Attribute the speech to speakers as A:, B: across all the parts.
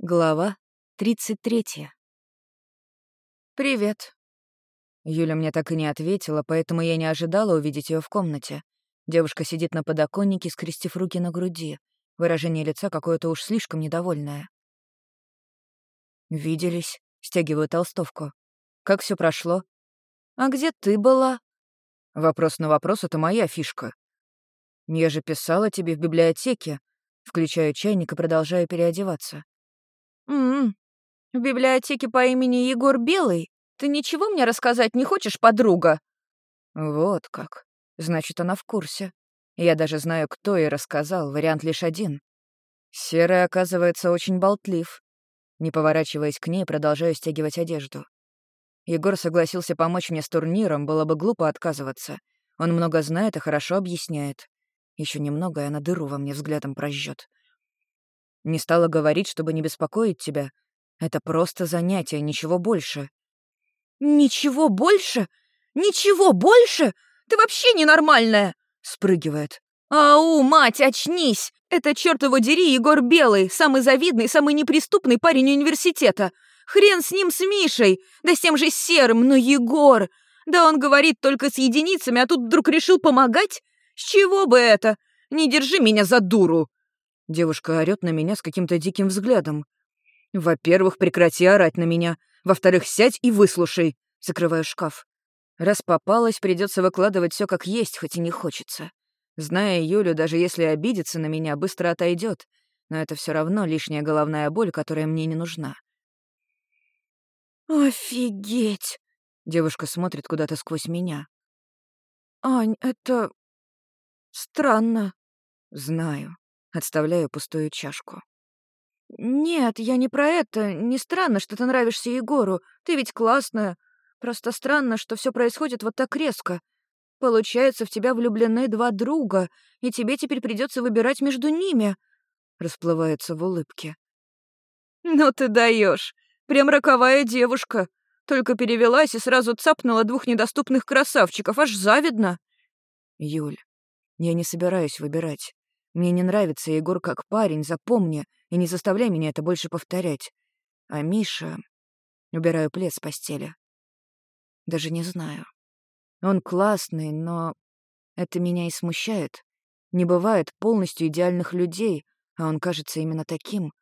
A: Глава 33. «Привет». Юля мне так и не ответила, поэтому я не ожидала увидеть ее в комнате. Девушка сидит на подоконнике, скрестив руки на груди. Выражение лица какое-то уж слишком недовольное. «Виделись», — стягиваю толстовку. «Как все прошло?» «А где ты была?» «Вопрос на вопрос — это моя фишка. Я же писала тебе в библиотеке». Включаю чайник и продолжаю переодеваться.
B: «М-м, в библиотеке по имени Егор Белый? Ты ничего мне рассказать не хочешь, подруга?»
A: «Вот как. Значит, она в курсе. Я даже знаю, кто ей рассказал, вариант лишь один. Серый, оказывается, очень болтлив. Не поворачиваясь к ней, продолжаю стягивать одежду. Егор согласился помочь мне с турниром, было бы глупо отказываться. Он много знает и хорошо объясняет. Еще немного, и она дыру во мне взглядом прожжет. Не стала говорить, чтобы не беспокоить тебя. Это просто занятие, ничего больше».
B: «Ничего больше? Ничего больше? Ты вообще ненормальная!» — спрыгивает. «Ау, мать, очнись! Это, черт его дери, Егор Белый, самый завидный, самый неприступный парень университета. Хрен с ним, с Мишей, да с тем же Серым, но Егор! Да он говорит только с единицами, а тут вдруг решил помогать? С чего бы это? Не держи меня за дуру!»
A: Девушка орёт на меня с каким-то диким взглядом. «Во-первых, прекрати орать на меня. Во-вторых, сядь и выслушай». Закрываю шкаф. Раз попалась, придется выкладывать все как есть, хоть и не хочется. Зная Юлю, даже если обидится на меня, быстро отойдет, но это все равно лишняя головная боль, которая мне не нужна.
B: «Офигеть!» — девушка смотрит куда-то сквозь меня. «Ань, это... странно».
A: «Знаю. Отставляю пустую чашку.
B: «Нет, я не про это. Не странно, что ты нравишься Егору. Ты ведь классная. Просто странно, что все происходит вот так резко. Получается, в тебя влюблены два друга, и тебе теперь придется выбирать между ними».
A: Расплывается в улыбке.
B: «Ну ты даешь, Прям роковая девушка. Только перевелась и сразу цапнула двух недоступных красавчиков. Аж завидно».
A: «Юль, я не собираюсь выбирать. Мне не нравится Егор как парень, запомни, и не заставляй меня это больше повторять. А Миша... Убираю плед с постели. Даже не знаю. Он классный, но это меня и смущает. Не бывает полностью идеальных людей, а он кажется именно таким.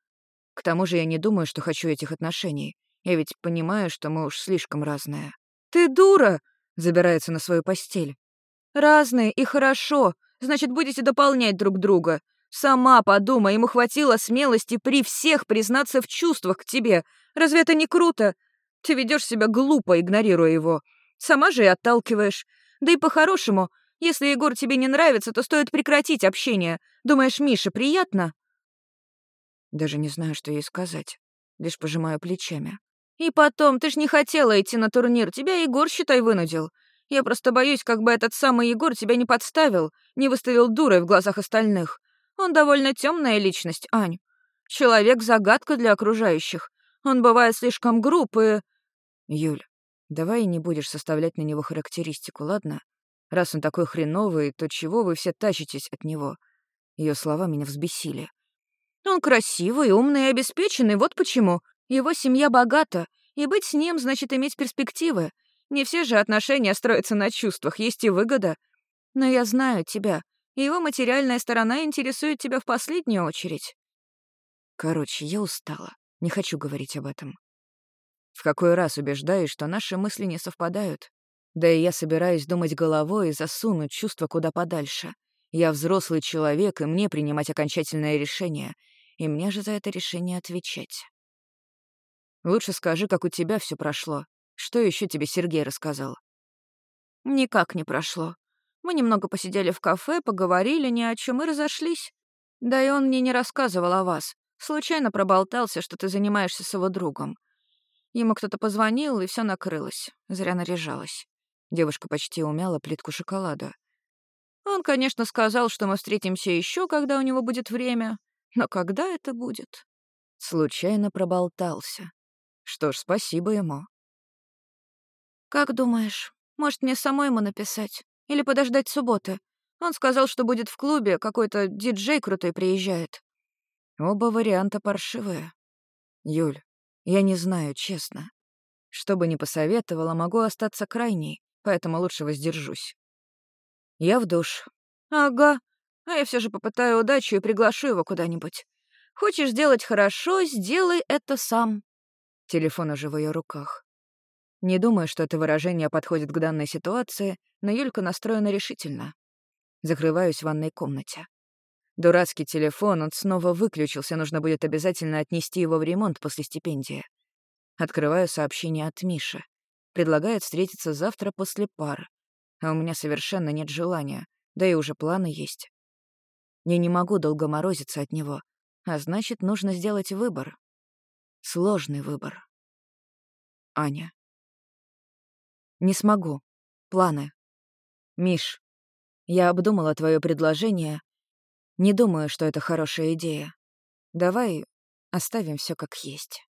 A: К тому же я не думаю, что хочу этих отношений. Я ведь понимаю, что мы уж слишком разные.
B: «Ты дура!»
A: — забирается на свою постель.
B: «Разные и хорошо. Значит, будете дополнять друг друга. Сама подумай, ему хватило смелости при всех признаться в чувствах к тебе. Разве это не круто? Ты ведешь себя глупо, игнорируя его. Сама же и отталкиваешь. Да и по-хорошему, если Егор тебе не нравится, то стоит прекратить общение. Думаешь, Миша приятно?»
A: Даже не знаю, что ей сказать. Лишь пожимаю плечами.
B: «И потом, ты ж не хотела идти на турнир. Тебя Егор, считай, вынудил. Я просто боюсь, как бы этот самый Егор тебя не подставил, не выставил дурой в глазах остальных. Он довольно темная личность, Ань. Человек-загадка для окружающих. Он бывает слишком груб и...»
A: «Юль, давай не будешь составлять на него характеристику, ладно? Раз он такой хреновый, то чего вы все тащитесь от него?» Ее слова меня взбесили.
B: «Он красивый, умный и обеспеченный, вот почему. Его семья богата, и быть с ним значит иметь перспективы. Не все же отношения строятся на чувствах, есть и выгода. Но я знаю тебя, и его материальная сторона интересует тебя в последнюю очередь.
A: Короче, я устала. Не хочу говорить об этом. В какой раз убеждаюсь, что наши мысли не совпадают. Да и я собираюсь думать головой и засунуть чувства куда подальше. Я взрослый человек, и мне принимать окончательное решение. И мне же за это решение отвечать. Лучше скажи, как у тебя все прошло. Что еще тебе Сергей рассказал?
B: Никак не прошло. Мы немного посидели в кафе, поговорили ни о чем и разошлись. Да и он мне не рассказывал о вас. Случайно проболтался, что ты занимаешься с его другом. Ему кто-то позвонил, и все накрылось. Зря наряжалась.
A: Девушка почти умяла плитку шоколада.
B: Он, конечно, сказал, что мы встретимся еще, когда у него будет время. Но когда это будет?
A: Случайно проболтался. Что ж, спасибо ему.
B: «Как думаешь, может, мне самой ему написать? Или подождать субботы? Он сказал, что будет в клубе, какой-то диджей крутой приезжает».
A: Оба варианта паршивые. Юль, я не знаю, честно. Что бы ни посоветовала, могу остаться крайней, поэтому лучше воздержусь. Я в душ.
B: Ага. А я все же попытаю удачу и приглашу его куда-нибудь. Хочешь сделать хорошо, сделай это сам.
A: Телефон уже в ее руках. Не думаю, что это выражение подходит к данной ситуации, но Юлька настроена решительно. Закрываюсь в ванной комнате. Дурацкий телефон, он снова выключился, нужно будет обязательно отнести его в ремонт после стипендии. Открываю сообщение от Миши. Предлагает встретиться завтра после пар. А у меня совершенно нет желания, да и уже планы есть. Я не могу долго морозиться от него, а значит, нужно сделать выбор. Сложный выбор. Аня. Не смогу. Планы. Миш, я обдумала твое предложение. Не думаю, что это хорошая идея. Давай оставим все как есть.